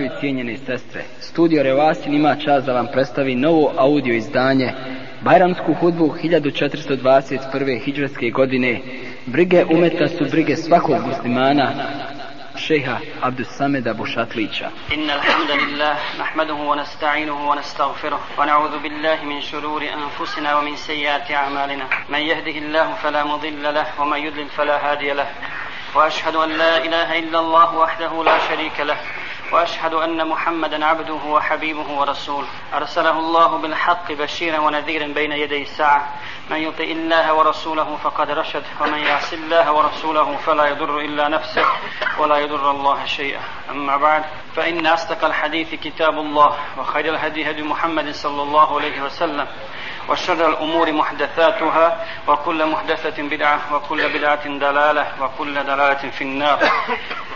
braćo i cijenjene sestre, studio Revasin ima čast da vam predstavi novo audio izdanje Bajramsku hudbu 1421. hijđarske godine. Brige umeta su brige svakog muslimana, šeha Abdus Sameda Bušatlića. Inna alhamdulillah, nahmaduhu wa nasta'inuhu wa nasta'gfiruh, wa na'udhu billahi min šururi anfusina wa min sejati a'malina. Man jehdihi Allahu fala mudilla lah, wa man yudlil fala hadija lah. واشهد ان لا اله الا الله وحده لا شريك له وأشهد أن محمدا عبده وحبيبه ورسوله. أرسله الله بالحق بشيرا ونذيرا بين يدي الساعة. من يطع الله ورسوله فقد رشد ومن يعص الله ورسوله فلا يضر إلا نفسه ولا يضر الله شيئا. أما بعد فإن أصدق الحديث كتاب الله وخير الهدي هدي محمد صلى الله عليه وسلم. وشر الأمور محدثاتها وكل محدثة بدعة وكل بدعة دلالة وكل دلالة في النار.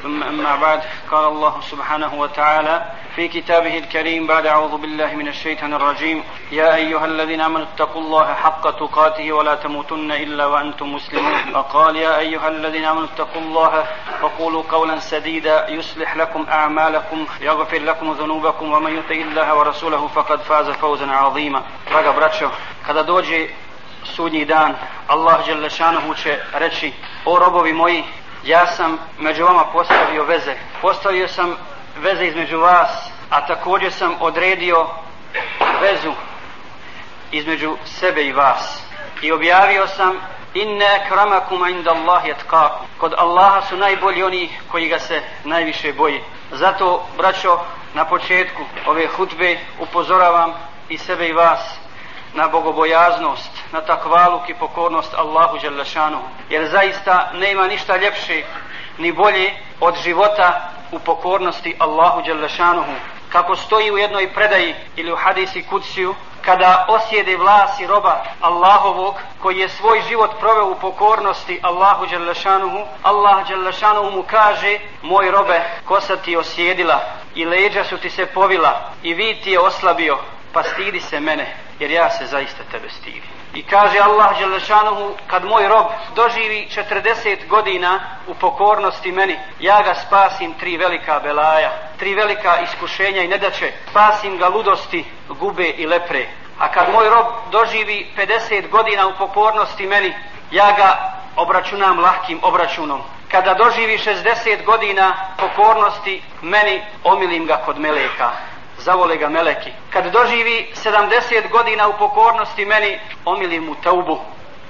ثم أما بعد قال الله سبحانه وتعالى في كتابه الكريم بعد أعوذ بالله من الشيطان الرجيم يا أيها الذين آمنوا اتقوا الله حق تقاته ولا تموتن إلا وأنتم مسلمون. وقال يا أيها الذين آمنوا اتقوا الله وقولوا قولا سديدا يصلح لكم أعمالكم يغفر لكم ذنوبكم ومن يطع الله ورسوله فقد فاز فوزا عظيما. Draga braćo, kada dođe sudnji dan, Allah Đelešanuhu će reći, o robovi moji, ja sam među vama postavio veze. Postavio sam veze između vas, a također sam odredio vezu između sebe i vas. I objavio sam inne akramakum inda Allah yatqakum. Kod Allaha su najbolji oni koji ga se najviše boji. Zato, braćo, na početku ove hutbe upozoravam i sebe i vas na bogobojaznost, na takvaluk i pokornost Allahu Đelešanu. Jer zaista nema ništa ljepše ni bolje od života u pokornosti Allahu Đelešanuhu. Kako stoji u jednoj predaji ili u hadisi kuciju, kada osjede vlasi roba Allahovog koji je svoj život proveo u pokornosti Allahu Đelešanuhu, Allah Đelešanuhu mu kaže, moj robe, kosa ti osjedila i leđa su ti se povila i vid ti je oslabio, pa stidi se mene, jer ja se zaista tebe stivim. I kaže Allah Đelešanohu, kad moj rob doživi 40 godina u pokornosti meni, ja ga spasim tri velika belaja, tri velika iskušenja i nedaće, spasim ga ludosti, gube i lepre. A kad moj rob doživi 50 godina u pokornosti meni, ja ga obračunam lahkim obračunom. Kada doživi 60 godina pokornosti meni, omilim ga kod meleka zavole ga meleki. Kad doživi 70 godina u pokornosti meni, omili mu taubu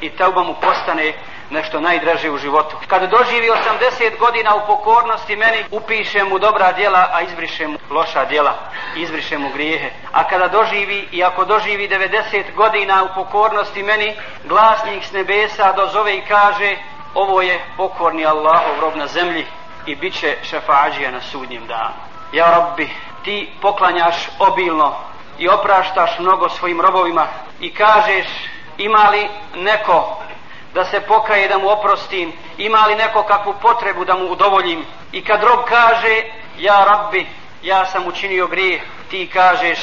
i tauba mu postane nešto najdraže u životu. Kad doživi 80 godina u pokornosti meni, upiše mu dobra djela, a izbriše mu loša djela, izbriše mu grijehe. A kada doživi, i ako doživi 90 godina u pokornosti meni, glasnik s nebesa dozove i kaže, ovo je pokorni Allahov rob na zemlji i bit će šefađija na sudnjem danu. Ja rabbi, ti poklanjaš obilno i opraštaš mnogo svojim robovima i kažeš ima li neko da se pokaje da mu oprostim, ima li neko kakvu potrebu da mu udovoljim? I kad rob kaže ja rabbi, ja sam učinio grijeh, ti kažeš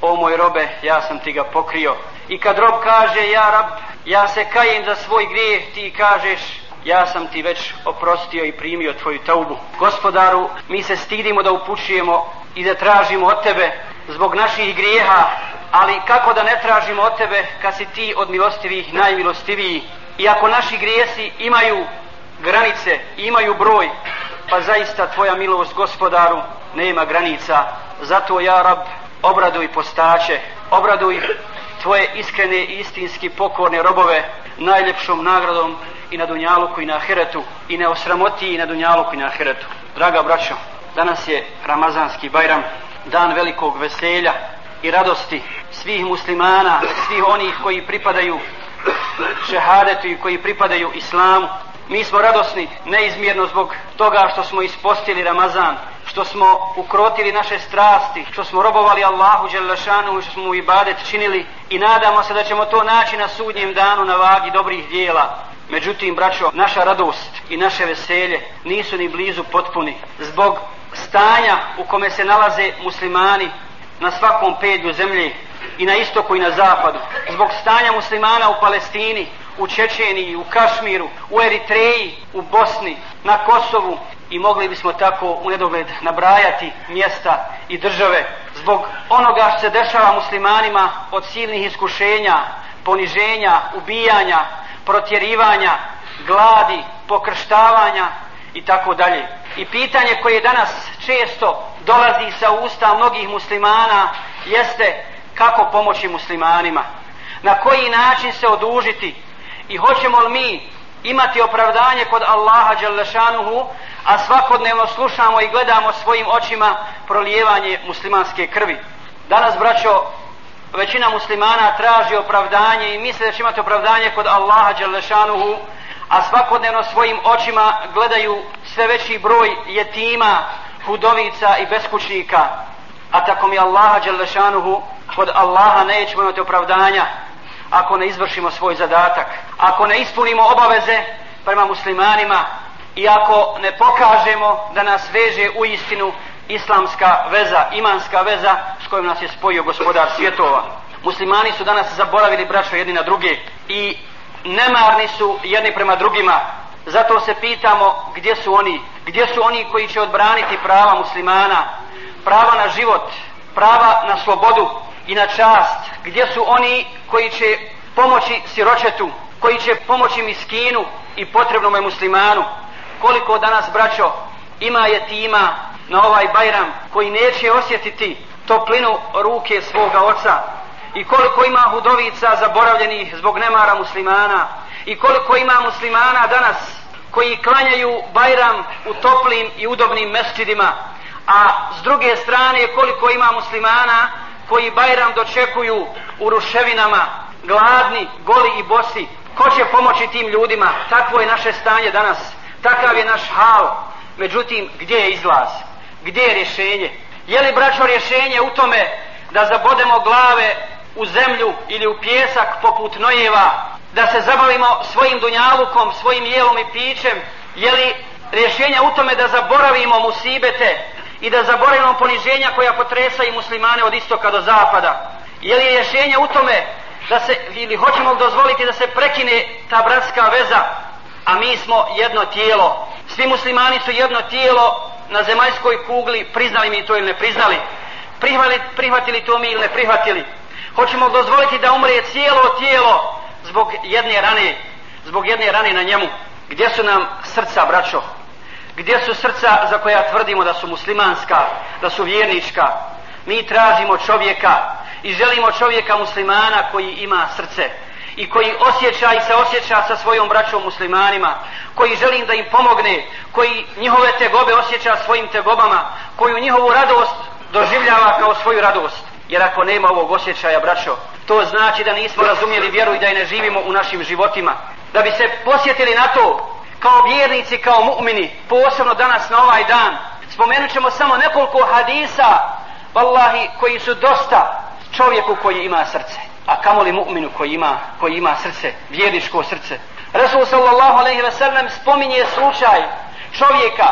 o moj robe, ja sam ti ga pokrio. I kad rob kaže ja rab, ja se kajem za svoj grijeh, ti kažeš ja sam ti već oprostio i primio tvoju taubu. Gospodaru, mi se stidimo da upućujemo i da tražimo od tebe zbog naših grijeha, ali kako da ne tražimo od tebe kad si ti od milostivih najmilostiviji. I ako naši grijesi imaju granice, imaju broj, pa zaista tvoja milost gospodaru nema granica. Zato ja rab obraduj postače, obraduj tvoje iskrene i istinski pokorne robove najljepšom nagradom i na dunjaluku i na ahiretu i ne osramoti i na dunjaluku i na ahiretu. Draga braćo, danas je Ramazanski Bajram, dan velikog veselja i radosti svih muslimana, svih onih koji pripadaju šehadetu i koji pripadaju islamu. Mi smo radosni neizmjerno zbog toga što smo ispostili Ramazan, što smo ukrotili naše strasti, što smo robovali Allahu Đelešanu i što smo mu ibadet činili i nadamo se da ćemo to naći na sudnjem danu na vagi dobrih dijela. Međutim, braćo, naša radost i naše veselje nisu ni blizu potpuni. Zbog stanja u kome se nalaze muslimani na svakom pedlju zemlje i na istoku i na zapadu. Zbog stanja muslimana u Palestini, u Čečeniji, u Kašmiru, u Eritreji, u Bosni, na Kosovu i mogli bismo tako u nedogled nabrajati mjesta i države zbog onoga što se dešava muslimanima od silnih iskušenja, poniženja, ubijanja, protjerivanja, gladi, pokrštavanja i tako dalje. I pitanje koje danas često dolazi sa usta mnogih muslimana jeste kako pomoći muslimanima, na koji način se odužiti i hoćemo li mi imati opravdanje kod Allaha Đalešanuhu, a svakodnevno slušamo i gledamo svojim očima prolijevanje muslimanske krvi. Danas, braćo, većina muslimana traži opravdanje i misle da će imati opravdanje kod Allaha Đalešanuhu, a svakodnevno svojim očima gledaju sve veći broj jetima, hudovica i beskućnika. A tako mi Allaha Đalešanuhu, kod Allaha nećemo imati opravdanja, ako ne izvršimo svoj zadatak, ako ne ispunimo obaveze prema muslimanima i ako ne pokažemo da nas veže u istinu islamska veza, imanska veza s kojom nas je spojio gospodar svjetova. Muslimani su danas zaboravili braćo jedni na druge i nemarni su jedni prema drugima. Zato se pitamo gdje su oni, gdje su oni koji će odbraniti prava muslimana, prava na život, prava na slobodu, i na čast, gdje su oni koji će pomoći siročetu, koji će pomoći miskinu i potrebnome muslimanu. Koliko danas, braćo, ima je tima na ovaj bajram koji neće osjetiti toplinu ruke svoga oca i koliko ima hudovica zaboravljenih zbog nemara muslimana i koliko ima muslimana danas koji klanjaju bajram u toplim i udobnim mestidima a s druge strane koliko ima muslimana koji Bajram dočekuju u ruševinama, gladni, goli i bosi. Ko će pomoći tim ljudima? Takvo je naše stanje danas. Takav je naš hal. Međutim, gdje je izlaz? Gdje je rješenje? Je li braćo rješenje u tome da zabodemo glave u zemlju ili u pjesak poput nojeva, da se zabavimo svojim dunjalukom, svojim jelom i pićem? Je li rješenje u tome da zaboravimo musibete, i da zaboravimo poniženja koja potresa i muslimane od istoka do zapada. Je li rješenje u tome da se, ili hoćemo dozvoliti da se prekine ta bratska veza, a mi smo jedno tijelo. Svi muslimani su jedno tijelo na zemaljskoj kugli, priznali mi to ili ne priznali. Prihvali, prihvatili to mi ili ne prihvatili. Hoćemo dozvoliti da umre cijelo tijelo zbog jedne rane, zbog jedne rane na njemu. Gdje su nam srca, braćo? Gdje su srca za koja tvrdimo da su muslimanska, da su vjernička? Mi tražimo čovjeka i želimo čovjeka muslimana koji ima srce i koji osjeća i se osjeća sa svojom braćom muslimanima, koji želim da im pomogne, koji njihove tegobe osjeća svojim tegobama, koju njihovu radost doživljava kao svoju radost. Jer ako nema ovog osjećaja, braćo, to znači da nismo razumjeli vjeru i da je ne živimo u našim životima. Da bi se posjetili na to, kao vjernici, kao mu'mini, posebno danas na ovaj dan, spomenut ćemo samo nekoliko hadisa, vallahi, koji su dosta čovjeku koji ima srce, a kamoli mu'minu koji ima, koji ima srce, vjerničko srce. Resul sallallahu alaihi ve sellem spominje slučaj čovjeka,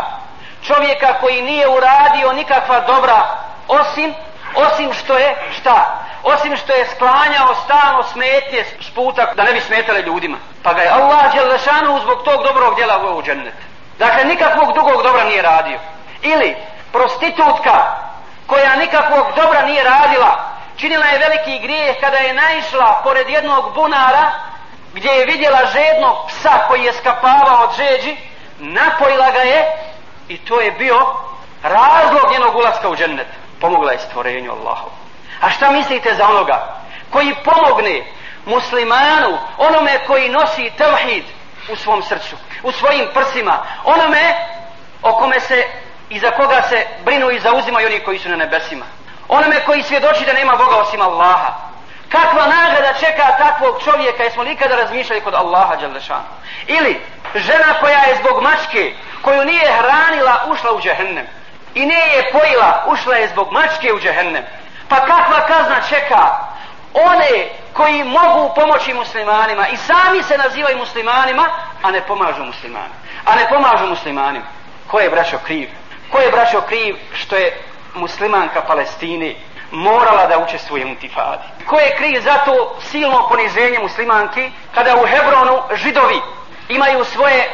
čovjeka koji nije uradio nikakva dobra, osim, osim što je, šta? osim što je sklanjao stalno smetje s puta da ne bi smetale ljudima. Pa ga je Allah Đelešanu zbog tog dobrog djela uveo u džennet. Dakle, nikakvog drugog dobra nije radio. Ili prostitutka koja nikakvog dobra nije radila, činila je veliki grijeh kada je naišla pored jednog bunara gdje je vidjela žednog psa koji je skapavao od žeđi, napojila ga je i to je bio razlog njenog ulaska u džennet. Pomogla je stvorenju Allahu. A šta mislite za onoga koji pomogne muslimanu, onome koji nosi tevhid u svom srcu, u svojim prsima, onome o kome se i za koga se brinu i zauzimaju oni koji su na nebesima. Onome koji svjedoči da nema Boga osim Allaha. Kakva nagrada čeka takvog čovjeka, jesmo li ikada razmišljali kod Allaha Đalešanu? Ili žena koja je zbog mačke, koju nije hranila, ušla u džehennem. I nije je pojila, ušla je zbog mačke u džehennem. Pa kakva kazna čeka one koji mogu pomoći muslimanima i sami se nazivaju muslimanima, a ne pomažu muslimanima. A ne pomažu muslimanima. Ko je braćo kriv? Ko je braćo kriv što je muslimanka Palestine morala da učestvuje u intifadi. Ko je kriv za to silno poniženje muslimanki kada u Hebronu židovi imaju svoje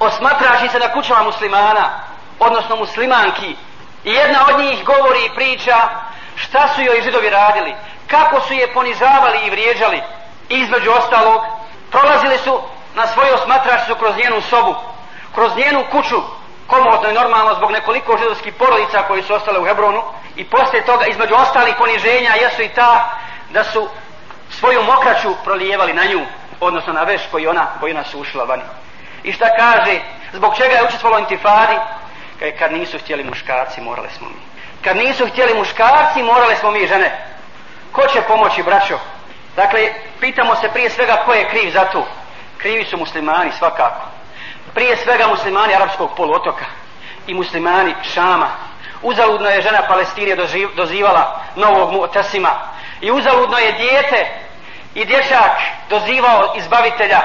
osmatračice na kućama muslimana odnosno muslimanki. I jedna od njih govori i priča šta su joj židovi radili, kako su je ponižavali i vrijeđali. Između ostalog, prolazili su na svoju osmatračicu kroz njenu sobu, kroz njenu kuću, komotno i normalno zbog nekoliko židovskih porodica koji su ostale u Hebronu i poslije toga između ostalih poniženja jesu i ta da su svoju mokraću prolijevali na nju, odnosno na veš koji ona, koji ona sušila vani. I šta kaže, zbog čega je učestvalo intifadi? Kaj, kad nisu htjeli muškarci, morali smo mi. Kad nisu htjeli muškarci, morali smo mi žene. Ko će pomoći, braćo? Dakle, pitamo se prije svega ko je kriv za to. Krivi su muslimani svakako. Prije svega muslimani arapskog poluotoka i muslimani Šama. Uzaludno je žena Palestine dozivala novog mu'tasima. I uzaludno je dijete i dječak dozivao izbavitelja.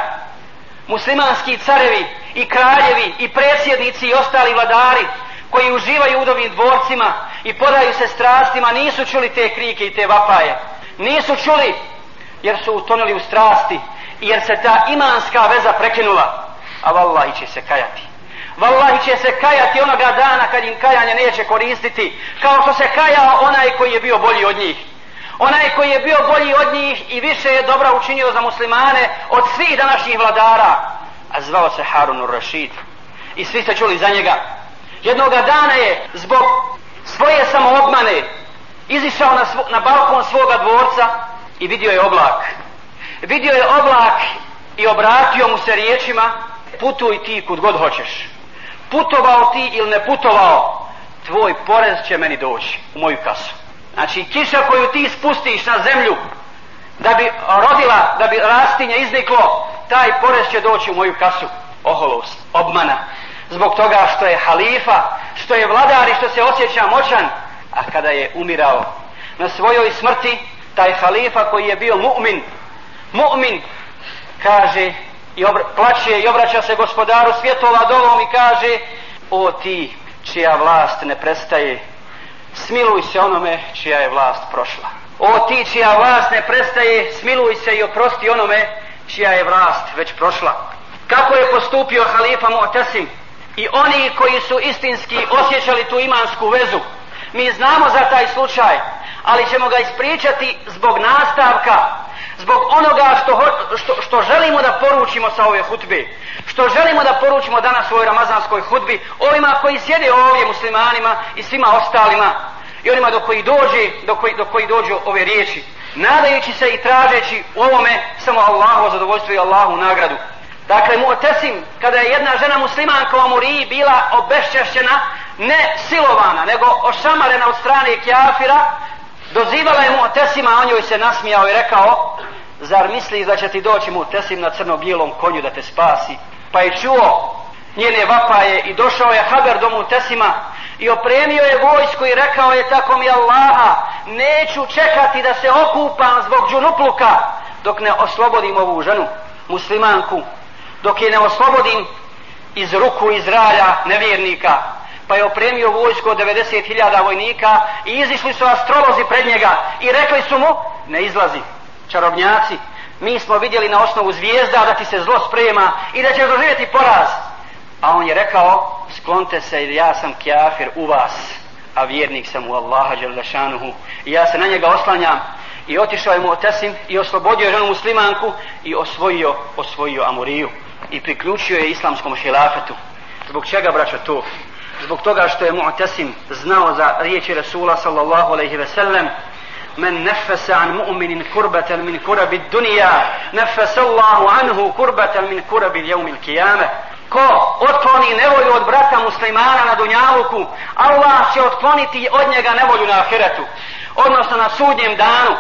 Muslimanski carevi i kraljevi i presjednici i ostali vladari koji uživaju u udovim dvorcima i podaju se strastima nisu čuli te krike i te vapaje. Nisu čuli jer su utonuli u strasti jer se ta imanska veza prekinula a vallahi će se kajati. Vallahi će se kajati onoga dana kad im kajanje neće koristiti kao što se kajao onaj koji je bio bolji od njih. Onaj koji je bio bolji od njih i više je dobra učinio za muslimane od svih današnjih vladara. A zvao se Harun Rashid. I svi ste čuli za njega. Jednoga dana je zbog svoje samoobmane izišao na, svo, na balkon svoga dvorca i vidio je oblak. Vidio je oblak i obratio mu se riječima putuj ti kud god hoćeš. Putovao ti ili ne putovao tvoj porez će meni doći u moju kasu. Znači kiša koju ti spustiš na zemlju da bi rodila, da bi rastinje izniklo taj porez će doći u moju kasu. Oholost, obmana. Zbog toga što je halifa što je vladar i što se osjeća moćan a kada je umirao na svojoj smrti taj halifa koji je bio mu'min mu'min kaže i obra, plaće i obraća se gospodaru svjetova dolom i kaže o ti čija vlast ne prestaje smiluj se onome čija je vlast prošla. O ti čija vlast ne prestaje smiluj se i oprosti onome čija je vlast već prošla. Kako je postupio halifa Mu'tasim? I oni koji su istinski osjećali tu imansku vezu mi znamo za taj slučaj ali ćemo ga ispričati zbog nastavka zbog onoga što, što, što želimo da poručimo sa ove hutbe što želimo da poručimo danas u ovoj ramazanskoj hutbi ovima koji sjede ovdje muslimanima i svima ostalima i onima do koji dođe do koji, do koji dođu ove riječi nadajući se i tražeći u ovome samo Allahu zadovoljstvo i Allahu nagradu. Dakle, Mu'tesim, kada je jedna žena muslimanka u Amuriji bila obešćašćena, ne silovana, nego ošamarena od strane kjafira, dozivala je Mu'tesima, a on joj se nasmijao i rekao, zar misliš da će ti doći Mu'tesim na crno-bijelom konju da te spasi? Pa je čuo njene vapaje i došao je Haber do Mu'tesima i opremio je vojsku i rekao je tako mi Allaha, neću čekati da se okupam zbog džunupluka dok ne oslobodim ovu ženu, muslimanku, dok je ne oslobodim iz ruku Izraja nevjernika pa je opremio vojsko od 90.000 vojnika i izišli su astrolozi pred njega i rekli su mu ne izlazi čarobnjaci mi smo vidjeli na osnovu zvijezda da ti se zlo sprema i da će doživjeti poraz a on je rekao sklonte se jer ja sam kjafir u vas a vjernik sam u Allaha Đelešanuhu i ja se na njega oslanjam i otišao je mu otesim i oslobodio ženu muslimanku i osvojio, osvojio Amuriju i priključio je islamskom hilafetu. Zbog čega, braćo, to? Zbog toga što je Mu'tasim znao za riječi Rasula sallallahu alaihi ve sellem men nefese an mu'minin kurbatan min kurabi dunija nefese Allahu anhu kurbatan min kurabi ljevmil kijame ko otkloni nevolju od brata muslimana na dunjaluku Allah će otkloniti od njega nevolju na ahiretu odnosno na sudnjem danu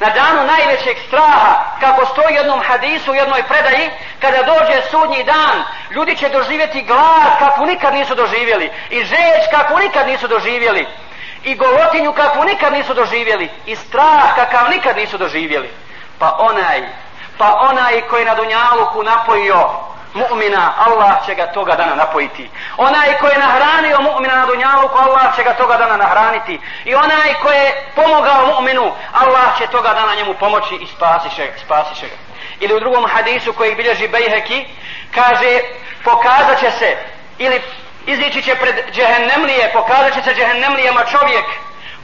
na danu najvećeg straha, kako stoji u jednom hadisu, u jednoj predaji, kada dođe sudnji dan, ljudi će doživjeti glad kakvu nikad nisu doživjeli, i žeć kakvu nikad nisu doživjeli, i golotinju kakvu nikad nisu doživjeli, i strah kakav nikad nisu doživjeli. Pa onaj, pa onaj koji na Dunjaluku napojio mu'mina, Allah će ga toga dana napojiti. Onaj ko je nahranio mu'mina na dunjaluku, Allah će ga toga dana nahraniti. I onaj ko je pomogao mu'minu, Allah će toga dana njemu pomoći i spasiše, spasiše ga. Ili u drugom hadisu koji bilježi Bejheki, kaže, pokazat će se, ili Izići će pred džehennemlije, pokazat će se džehennemlijama čovjek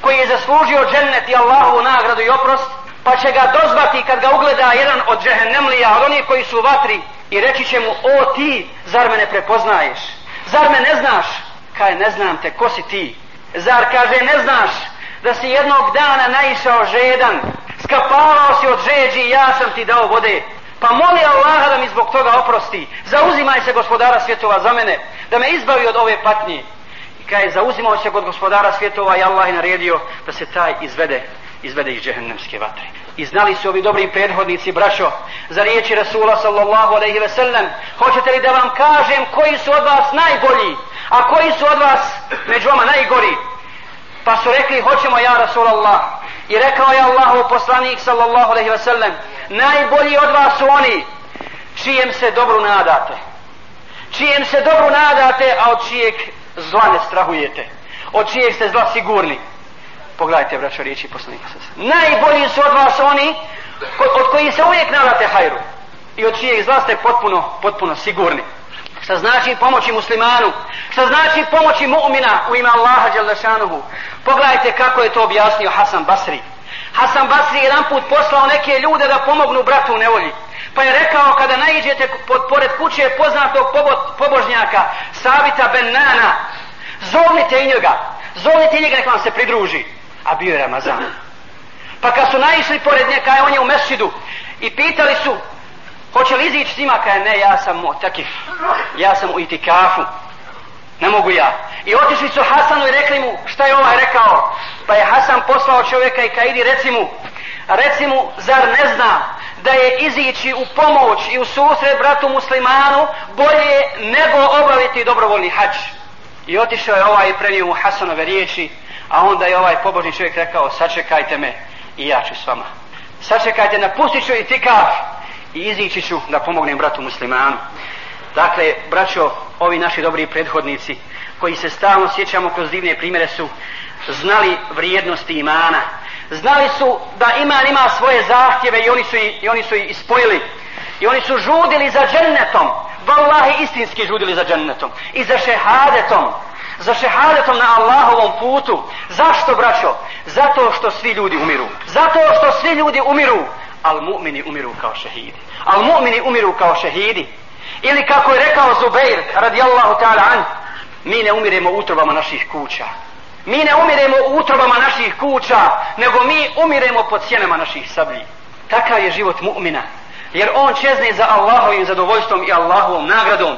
koji je zaslužio džennet i Allahovu nagradu i oprost, pa će ga dozvati kad ga ugleda jedan od džehennemlija, od onih koji su u vatri, i reći će mu, o ti, zar me ne prepoznaješ? Zar me ne znaš? Kaj, ne znam te, ko si ti? Zar, kaže, ne znaš da si jednog dana naišao žedan, skapavao si od žeđi i ja sam ti dao vode, Pa moli Allaha da mi zbog toga oprosti. Zauzimaj se gospodara svjetova za mene, da me izbavi od ove patnje. I kaj, je zauzimao se kod gospodara svjetova i Allah je naredio da se taj izvede, izvede iz džehennemske vatre. I znali su ovi dobri prethodnici, braćo, za riječi Rasula sallallahu alaihi ve sellem, hoćete li da vam kažem koji su od vas najbolji, a koji su od vas među vama najgori? Pa su rekli, hoćemo ja Rasulallah. I rekao je Allahu poslanik sallallahu alaihi ve sellem, najbolji od vas su oni čijem se dobru nadate. Čijem se dobru nadate, a od čijeg zla ne strahujete. Od čijeg ste zla sigurni. Pogledajte, braćo, riječi poslanika Najbolji su od vas oni od koji se uvijek nadate hajru. I od čijeg zla ste potpuno, potpuno sigurni. Šta znači pomoći muslimanu? Šta znači pomoći mu'mina u ime Allaha Đalešanuhu? Pogledajte kako je to objasnio Hasan Basri. Hasan Basri jedan put poslao neke ljude da pomognu bratu u nevolji. Pa je rekao kada naiđete pod, pored kuće poznatog pobožnjaka Savita Ben Nana, zovnite i njega, zovnite i njega nek vam se pridruži. A bio je Ramazan. Pa kad su naišli pored njega, on je u mesidu i pitali su, hoće li izići s njima, kaj ne, ja sam takih, ja sam u itikafu, ne mogu ja. I otišli su Hasanu i rekli mu šta je ovaj rekao. Pa je Hasan poslao čovjeka i kaj idi reci mu, reci mu, zar ne zna da je izići u pomoć i u susret bratu muslimanu bolje nego obaviti dobrovoljni hađ. I otišao je ovaj i prenio mu Hasanove riječi, a onda je ovaj pobožni čovjek rekao, sačekajte me i ja ću s vama. Sačekajte, napustit ću i tikaf i izići ću da pomognem bratu muslimanu. Dakle, braćo, ovi naši dobri prethodnici, koji se stalno sjećamo kroz divne primjere su znali vrijednosti imana. Znali su da iman ima svoje zahtjeve i oni su, i oni su ispojili. I oni su žudili za džennetom. Wallahi istinski žudili za džennetom. I za šehadetom. Za šehadetom na Allahovom putu. Zašto, braćo? Zato što svi ljudi umiru. Zato što svi ljudi umiru. Al mu'mini umiru kao šehidi. Al mu'mini umiru kao šehidi. Ili kako je rekao Zubeir radijallahu ta'ala an, mi ne umiremo u utrobama naših kuća. Mi ne umiremo u utrobama naših kuća, nego mi umiremo pod sjenama naših sablji. Takav je život mu'mina. Jer on čezne za Allahovim zadovoljstvom i Allahovom nagradom.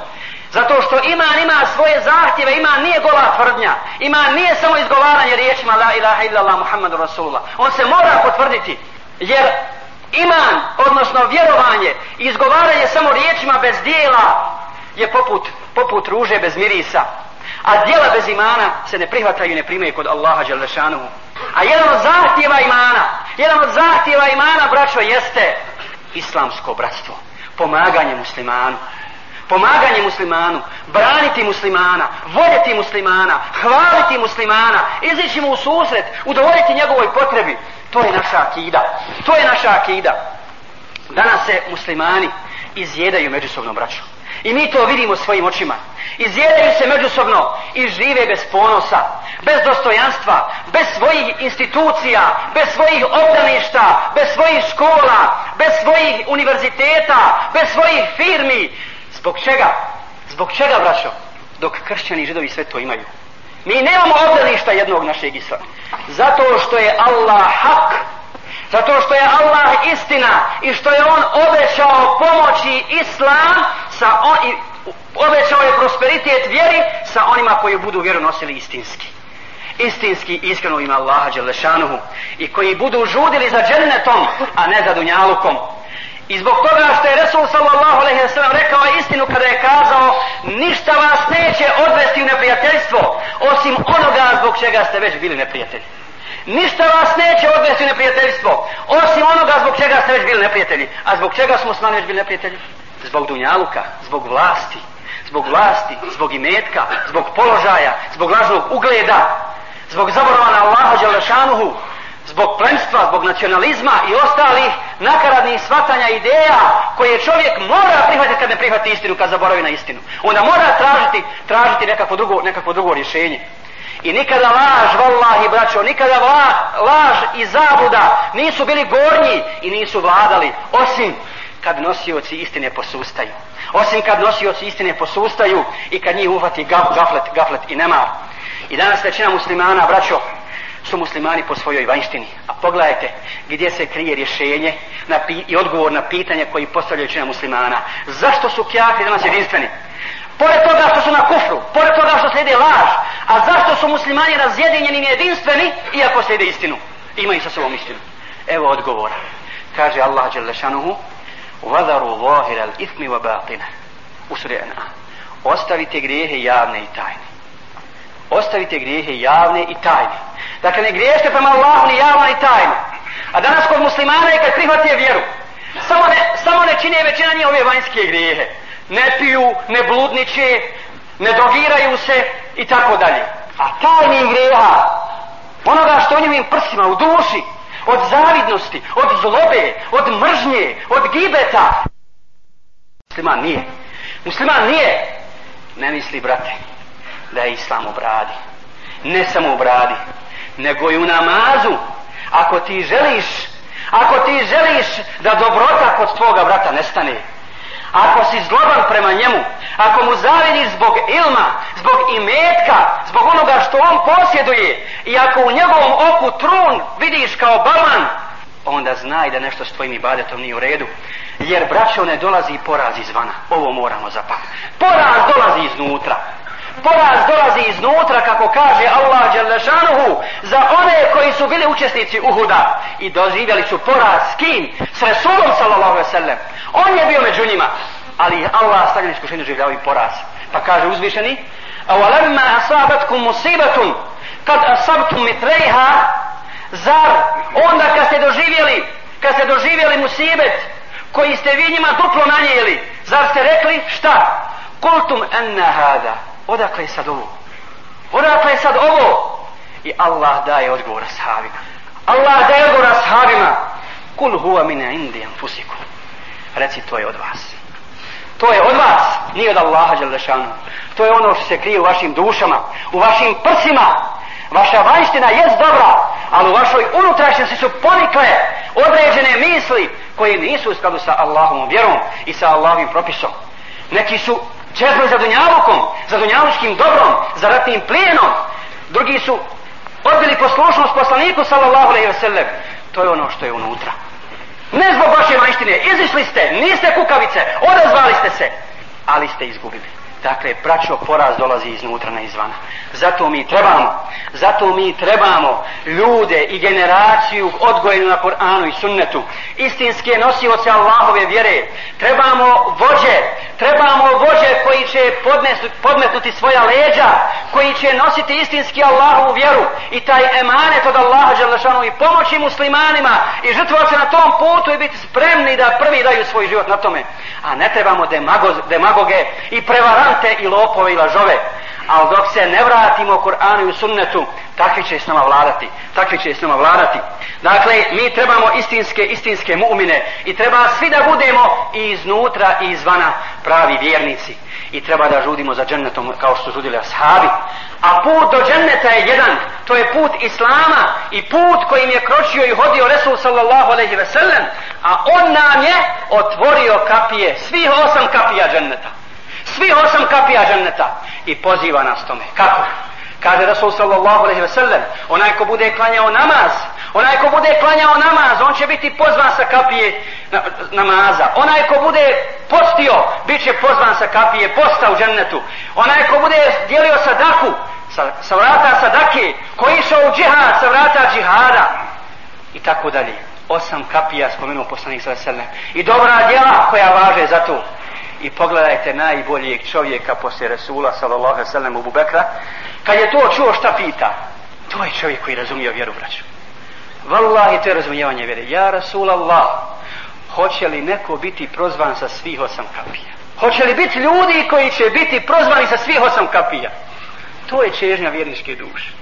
Zato što iman ima svoje zahtjeve, iman nije gola tvrdnja. Iman nije samo izgovaranje riječima la ilaha illallah muhammadu rasulullah. On se mora potvrditi. Jer iman, odnosno vjerovanje, izgovaranje samo riječima bez dijela je poput, poput ruže bez mirisa. A dijela bez imana se ne prihvataju i ne primaju kod Allaha Đalešanuhu. A jedan od zahtjeva imana, jedan od zahtjeva imana, braćo, jeste islamsko bratstvo. Pomaganje muslimanu. Pomaganje muslimanu, braniti muslimana, voljeti muslimana, hvaliti muslimana, izići mu u susret, udovoljiti njegovoj potrebi. To je naša akida. To je naša akida. Danas se muslimani izjedaju međusobno braćo. I mi to vidimo svojim očima. Izjedaju se međusobno i žive bez ponosa, bez dostojanstva, bez svojih institucija, bez svojih obdaništa, bez svojih škola, bez svojih univerziteta, bez svojih firmi. Zbog čega? Zbog čega, braćo? Dok kršćani i židovi sve to imaju. Mi nemamo obdaništa jednog našeg islama. Zato što je Allah hak. Zato što je Allah istina i što je On obećao pomoći islam sa on, i obećao je prosperitet vjeri sa onima koji budu vjeru nosili istinski. Istinski iskreno ima Allaha Đelešanuhu i koji budu žudili za džennetom, a ne za dunjalukom. I zbog toga što je Resul sallallahu alaihi wa sallam rekao istinu kada je kazao ništa vas neće odvesti u neprijateljstvo osim onoga zbog čega ste već bili neprijatelji. Ništa vas neće odvesti u neprijateljstvo osim onoga zbog čega ste već bili neprijatelji. A zbog čega smo s već bili neprijatelji? Zbog dunjaluka, zbog vlasti, zbog vlasti, zbog imetka, zbog položaja, zbog lažnog ugleda, zbog zaboravana Allaha Đalešanuhu, zbog plemstva, zbog nacionalizma i ostalih nakaradnih svatanja ideja koje čovjek mora prihvatiti kad ne prihvati istinu, kad zaboravi na istinu. Onda mora tražiti, tražiti nekako drugo, nekako drugo rješenje. I nikada laž, vallahi braćo, nikada vla, laž i zabuda nisu bili gornji i nisu vladali, osim kad nosioci istine posustaju. Osim kad nosioci istine posustaju i kad njih uhvati gaflet, gaflet i nemar. I danas većina muslimana, braćo, su muslimani po svojoj vanštini. A pogledajte gdje se krije rješenje na pi i odgovor na pitanje koji postavljaju čina muslimana. Zašto su kjahri danas jedinstveni? Pored toga što su na kufru, pored toga što slijede laž, a zašto su muslimani razjedinjeni i jedinstveni, iako slijede istinu? Imaju sa sobom istinu. Evo odgovora. Kaže Allah Đelešanuhu, وَذَرُوا ظَاهِرَ الْإِثْمِ وَبَاطِنَ U suri Ostavite grijehe javne i tajne. Ostavite grijehe javne i tajne. Dakle, ne griješte prema Allahu ni javno ni tajno. A danas kod muslimana je kad prihvatije vjeru. Samo ne, samo ne čine većina njih ove vanjske grijehe. Ne piju, ne bludniče, ne dogiraju se i tako dalje. A tajni greha, onoga što u njim prsima, u duši, od zavidnosti, od zlobe, od mržnje, od gibeta. Musliman nije. Musliman nije. Ne misli, brate, da je islam u bradi. Ne samo u bradi, nego i u namazu. Ako ti želiš, ako ti želiš da dobrota kod tvoga brata nestane, ako si zloban prema njemu, ako mu zavidiš zbog ilma, zbog imetka, zbog onoga što on posjeduje, i ako u njegovom oku trun vidiš kao balan, onda znaj da nešto s tvojim ibadetom nije u redu. Jer braćo ne dolazi poraz izvana. Ovo moramo zapamtiti. Poraz dolazi iznutra poraz dolazi iznutra kako kaže Allah Đelešanuhu za one koji su bili učesnici Uhuda. I doživjeli su poraz s kim? S Resulom sallallahu alaihi sallam. On je bio među njima. Ali Allah stavljen iskušenju življava i poraz. Pa kaže uzvišeni awalamma asabatkum musibatun kad asabtum mitrejha zar onda kad ste doživjeli kad ste doživjeli musibet koji ste vi njima duplo nanijeli zar ste rekli šta? Kultum enna hada odakle je sad ovo? Odakle je sad ovo? I Allah daje odgovor ashabima. Allah daje odgovor ashabima. Kul huwa min indi anfusikum. Reci to je od vas. To je od vas, nije od Allaha Đelešanu. To je ono što se krije u vašim dušama, u vašim prsima. Vaša vanština jest dobra, ali u vašoj unutrašnjosti su ponikle određene misli koje nisu u skladu sa Allahom vjerom i sa Allahovim propisom. Neki su čezno za dunjavukom, za dunjavučkim dobrom, za ratnim plijenom. Drugi su odbili poslušnost poslaniku sallallahu alaihi wasallam. To je ono što je unutra. Ne zbog vaše majštine, izišli ste, niste kukavice, odazvali ste se, ali ste izgubili. Dakle, braćo, poraz dolazi iznutra na izvana. Zato mi trebamo, zato mi trebamo ljude i generaciju odgojenu na Koranu i sunnetu, istinske nosioce Allahove vjere. Trebamo vođe, će podnesu, podmetnuti svoja leđa, koji će nositi istinski Allahovu vjeru i taj emanet od Allaha Đalešanu i pomoći muslimanima i žrtvovati se na tom putu i biti spremni da prvi daju svoj život na tome. A ne trebamo demago, demagoge i prevarante i lopove i lažove. Ali dok se ne vratimo Kur'anu i sunnetu, takvi će s nama vladati. Takvi će s nama vladati. Dakle, mi trebamo istinske, istinske mu'mine i treba svi da budemo i iznutra i izvana pravi vjernici. I treba da žudimo za džennetom kao što žudili ashabi. A put do dženneta je jedan, to je put Islama i put kojim je kročio i hodio Resul sallallahu alaihi ve sellem, a on nam je otvorio kapije, svih osam kapija dženneta. Svih osam kapija dženneta i poziva nas tome. Kako? Kaže Resul sallallahu alaihi ve sellem, onaj ko bude klanjao namaz, onaj ko bude klanjao namaz, on će biti pozvan sa kapije namaza. Onaj ko bude postio, bit će pozvan sa kapije posta u džennetu. Onaj ko bude dijelio sadaku, sa, sa vrata sadake, koji išao u džihad, sa vrata džihada. I tako dalje. Osam kapija spomenuo poslanik sa veselem. I dobra djela koja važe za to i pogledajte najboljeg čovjeka poslije Resula sallallahu alejhi ve sellem Abu Bekra kad je to čuo šta pita to je čovjek koji razumio vjeru braću vallahi to je razumijevanje vjere. Ja Rasulallah, hoće li neko biti prozvan sa svih osam kapija? Hoće li biti ljudi koji će biti prozvani sa svih osam kapija? To je čežnja vjerničke duše.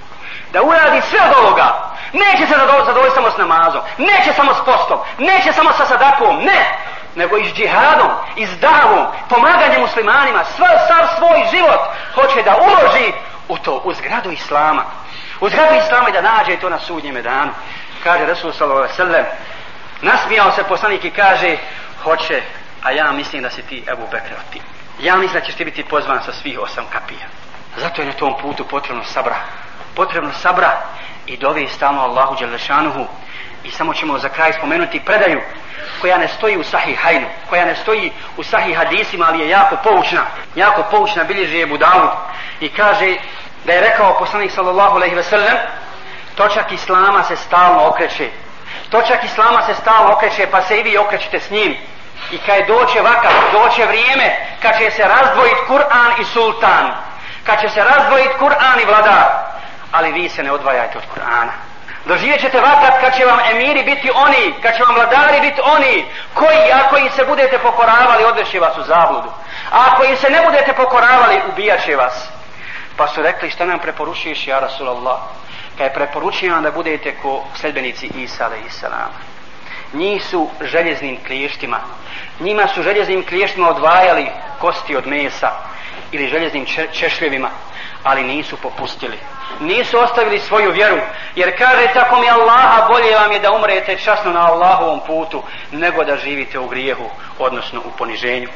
Da uradi sve od ovoga. Neće se zadovoljiti samo s namazom, neće samo s postom, neće samo sa sadakom, ne, nego i s džihadom, i s davom, pomaganjem muslimanima, sva, sav svoj život hoće da uloži u to, u zgradu Islama. U zgradu Islama i da nađe to na sudnjem danu. Kaže Resul sallallahu alaihi sallam, nasmijao se poslanik i kaže, hoće, a ja mislim da si ti Ebu Bekr ti. Ja mislim da ćeš ti biti pozvan sa svih osam kapija. Zato je na tom putu potrebno sabra. Potrebno sabra i dovi stalno Allahu Đelešanuhu. I samo ćemo za kraj spomenuti predaju koja ne stoji u sahih hajnu, koja ne stoji u sahih hadisima, ali je jako poučna. Jako poučna bilježi je Budavud. I kaže da je rekao poslanik sallallahu alaihi ve sellem, točak Islama se stalno okreće. Točak Islama se stalno okreće, pa se i vi okrećite s njim. I kad doće vakav, doće vrijeme kad će se razdvojiti Kur'an i Sultan. Kad će se razdvojiti Kur'an i vladar. Ali vi se ne odvajajte od Kur'ana. Doživjet ćete vakat kad će vam emiri biti oni, kad će vam vladari biti oni, koji ako im se budete pokoravali, odveši vas u zabludu. A ako im se ne budete pokoravali, ubijat će vas. Pa su rekli šta nam preporučuješ, ja Rasulallah? Kad je preporučio da budete ko sledbenici Isa, a.s. i. Njih su željeznim kliještima. Njima su željeznim kliještima odvajali kosti od mesa ili željeznim češljevima, ali nisu popustili. Nisu ostavili svoju vjeru, jer kaže tako mi Allaha bolje vam je da umrete časno na Allahovom putu, nego da živite u grijehu, odnosno u poniženju.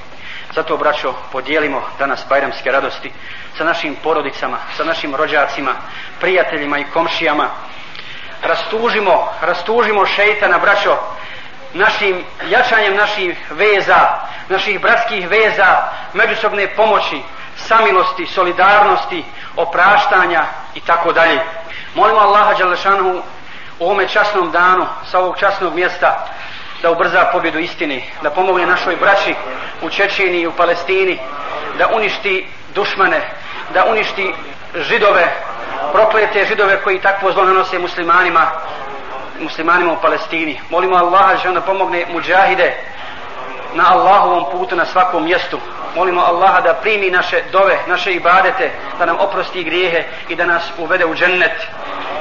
Zato, braćo, podijelimo danas bajramske radosti sa našim porodicama, sa našim rođacima, prijateljima i komšijama. Rastužimo, rastužimo šeitana, braćo, našim jačanjem naših veza, naših bratskih veza, međusobne pomoći, samilosti, solidarnosti, opraštanja i tako dalje. Molimo Allaha Đalešanu u ovome časnom danu, sa ovog časnog mjesta, da ubrza pobjedu istini, da pomogne našoj braći u Čečini i u Palestini, da uništi dušmane, da uništi židove, proklete židove koji takvo zlo nanose muslimanima, muslimanima u Palestini. Molimo Allaha da pomogne muđahide na Allahovom putu na svakom mjestu. Molimo Allaha da primi naše dove, naše ibadete, da nam oprosti grijehe i da nas uvede u džennet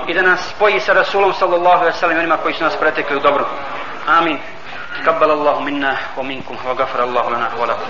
i da nas spoji sa Rasulom sallallahu alaihi wa sallam onima koji su nas pretekli u dobru. آمين. تقبل الله منا ومنكم وغفر الله لنا ولكم.